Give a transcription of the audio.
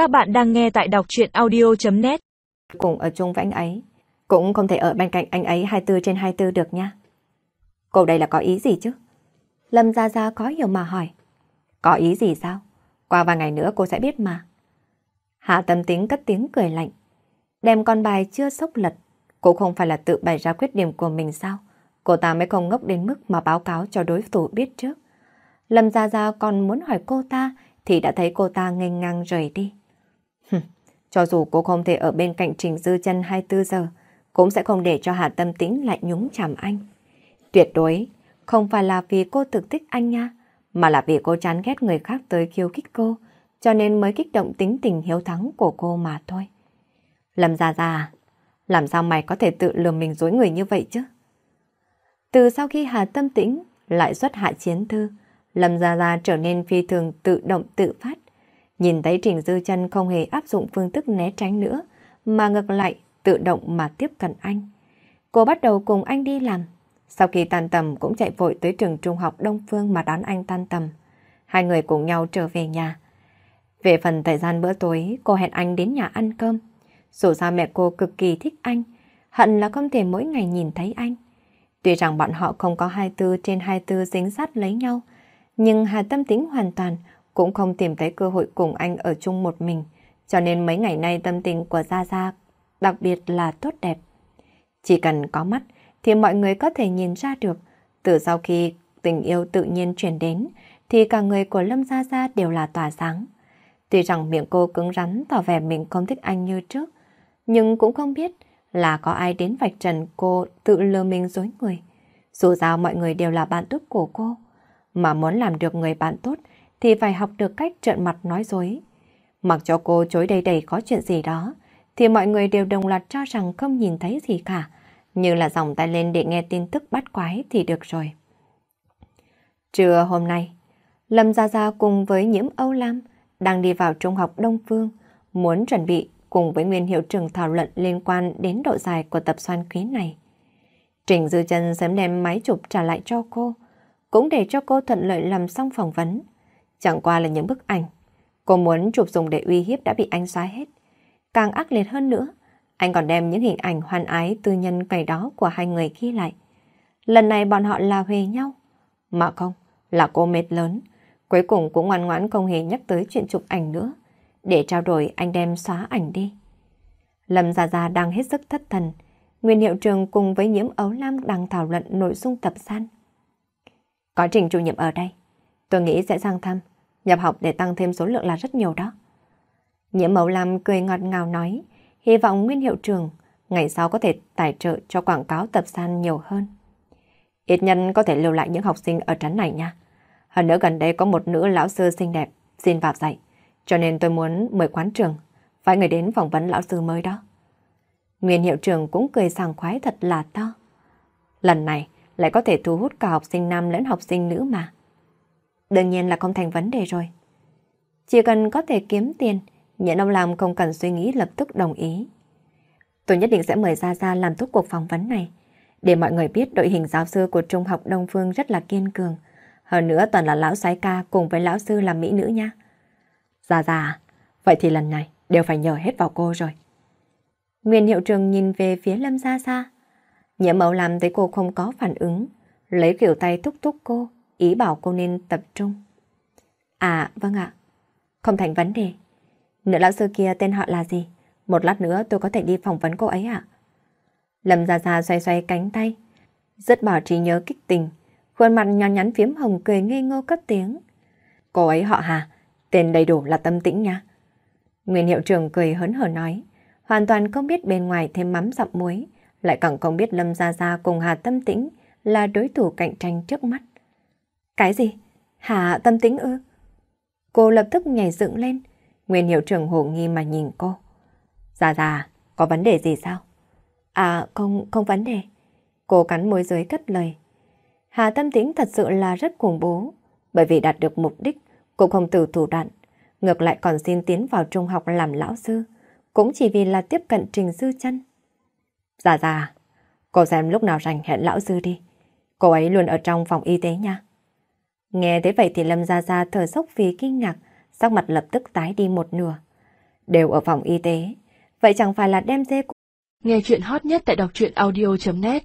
Các bạn đang nghe tại đọc truyện audio.net Cùng ở chung với anh ấy, cũng không thể ở bên cạnh anh ấy 24 trên 24 được nha. Cô đây là có ý gì chứ? Lâm Gia Gia có hiểu mà hỏi. Có ý gì sao? Qua vài ngày nữa cô sẽ biết mà. Hạ tâm tính cất tiếng cười lạnh. Đem con bài chưa sốc lật, cô không phải là tự bày ra quyết điểm của mình sao? Cô ta mới không ngốc đến mức mà báo cáo cho đối thủ biết trước. Lâm Gia Gia còn muốn hỏi cô ta thì đã thấy cô ta nghênh ngang rời đi cho dù cô không thể ở bên cạnh Trình Dư chân 24 giờ, cũng sẽ không để cho Hà Tâm Tĩnh lại nhúng chàm anh. Tuyệt đối, không phải là vì cô thực thích anh nha, mà là vì cô chán ghét người khác tới khiêu khích cô, cho nên mới kích động tính tình hiếu thắng của cô mà thôi. Lâm Gia Gia, làm sao mày có thể tự lừa mình dối người như vậy chứ? Từ sau khi Hà Tâm Tĩnh lại xuất hạ chiến thư, Lâm Gia Gia trở nên phi thường tự động tự phát. Nhìn thấy Trình Dư chân không hề áp dụng phương thức né tránh nữa, mà ngược lại tự động mà tiếp cận anh. Cô bắt đầu cùng anh đi làm. Sau khi tan tầm cũng chạy vội tới trường trung học Đông Phương mà đón anh tan tầm. Hai người cùng nhau trở về nhà. Về phần thời gian bữa tối, cô hẹn anh đến nhà ăn cơm. Dù sao mẹ cô cực kỳ thích anh, hận là không thể mỗi ngày nhìn thấy anh. Tuy rằng bọn họ không có 24 trên 24 dính sát lấy nhau, nhưng Hà Tâm Tính hoàn toàn cũng không tìm thấy cơ hội cùng anh ở chung một mình, cho nên mấy ngày nay tâm tình của Gia Gia đặc biệt là tốt đẹp. Chỉ cần có mắt thì mọi người có thể nhìn ra được, từ sau khi tình yêu tự nhiên chuyển đến thì cả người của Lâm Gia Gia đều là tỏa sáng. Tuy rằng miệng cô cứng rắn tỏ vẻ mình không thích anh như trước, nhưng cũng không biết là có ai đến vạch trần cô tự lừa mình dối người. Dù sao mọi người đều là bạn tốt của cô. Mà muốn làm được người bạn tốt thì phải học được cách trợn mặt nói dối. Mặc cho cô chối đầy đầy có chuyện gì đó, thì mọi người đều đồng loạt cho rằng không nhìn thấy gì cả, như là dòng tay lên để nghe tin tức bắt quái thì được rồi. Trưa hôm nay, Lâm Gia Gia cùng với nhiễm Âu Lam đang đi vào trung học Đông Phương, muốn chuẩn bị cùng với nguyên hiệu trưởng thảo luận liên quan đến độ dài của tập xoan khí này. Trình Dư chân sớm đem máy chụp trả lại cho cô, cũng để cho cô thuận lợi làm xong phỏng vấn. Chẳng qua là những bức ảnh. Cô muốn chụp dùng để uy hiếp đã bị anh xóa hết. Càng ác liệt hơn nữa, anh còn đem những hình ảnh hoan ái tư nhân ngày đó của hai người ghi lại. Lần này bọn họ là huề nhau. Mà không, là cô mệt lớn. Cuối cùng cũng ngoan ngoãn không hề nhắc tới chuyện chụp ảnh nữa. Để trao đổi anh đem xóa ảnh đi. Lâm Gia Gia đang hết sức thất thần. Nguyên hiệu trường cùng với nhiễm ấu lam đang thảo luận nội dung tập san. Có trình chủ nhiệm ở đây. Tôi nghĩ sẽ sang thăm. Nhập học để tăng thêm số lượng là rất nhiều đó. Nhiễm Mẫu Lam cười ngọt ngào nói, hy vọng nguyên hiệu trường ngày sau có thể tài trợ cho quảng cáo tập san nhiều hơn. Ít nhân có thể lưu lại những học sinh ở trấn này nha. Hơn nữa gần đây có một nữ lão sư xinh đẹp xin vào dạy, cho nên tôi muốn mời quán trường, phải người đến phỏng vấn lão sư mới đó. Nguyên hiệu trường cũng cười sảng khoái thật là to. Lần này lại có thể thu hút cả học sinh nam lẫn học sinh nữ mà. Đương nhiên là không thành vấn đề rồi. Chỉ cần có thể kiếm tiền, nhận ông làm không cần suy nghĩ lập tức đồng ý. Tôi nhất định sẽ mời Gia Gia làm tốt cuộc phỏng vấn này, để mọi người biết đội hình giáo sư của Trung học Đông Phương rất là kiên cường. Hơn nữa toàn là lão sái ca cùng với lão sư làm mỹ nữ nha. Gia Gia, vậy thì lần này đều phải nhờ hết vào cô rồi. Nguyên hiệu trường nhìn về phía Lâm Gia Gia. Nhiễm mẫu làm thấy cô không có phản ứng, lấy kiểu tay thúc thúc cô, ý bảo cô nên tập trung. À, vâng ạ. Không thành vấn đề. Nữ lão sư kia tên họ là gì? Một lát nữa tôi có thể đi phỏng vấn cô ấy ạ. Lâm Gia Gia xoay xoay cánh tay, rất bỏ trí nhớ kích tình, khuôn mặt nhỏ nhắn phiếm hồng cười ngây ngô cất tiếng. Cô ấy họ Hà, tên đầy đủ là Tâm Tĩnh nha. Nguyên hiệu trưởng cười hớn hở nói, hoàn toàn không biết bên ngoài thêm mắm dặm muối, lại càng không biết Lâm Gia Gia cùng Hà Tâm Tĩnh là đối thủ cạnh tranh trước mắt. Cái gì? Hà Tâm tính ư? Cô lập tức nhảy dựng lên, Nguyên hiệu trưởng hồ nghi mà nhìn cô. Dạ dạ, có vấn đề gì sao? À, không, không vấn đề. Cô cắn môi dưới cất lời. Hà tâm tính thật sự là rất khủng bố. Bởi vì đạt được mục đích, cô không từ thủ đoạn. Ngược lại còn xin tiến vào trung học làm lão sư. Cũng chỉ vì là tiếp cận trình sư chân. Dạ dạ, cô xem lúc nào rảnh hẹn lão sư đi. Cô ấy luôn ở trong phòng y tế nha. Nghe thế vậy thì Lâm Gia Gia thở sốc vì kinh ngạc, sắc mặt lập tức tái đi một nửa. Đều ở phòng y tế, vậy chẳng phải là đem dê của... Nghe chuyện hot nhất tại đọc truyện audio.net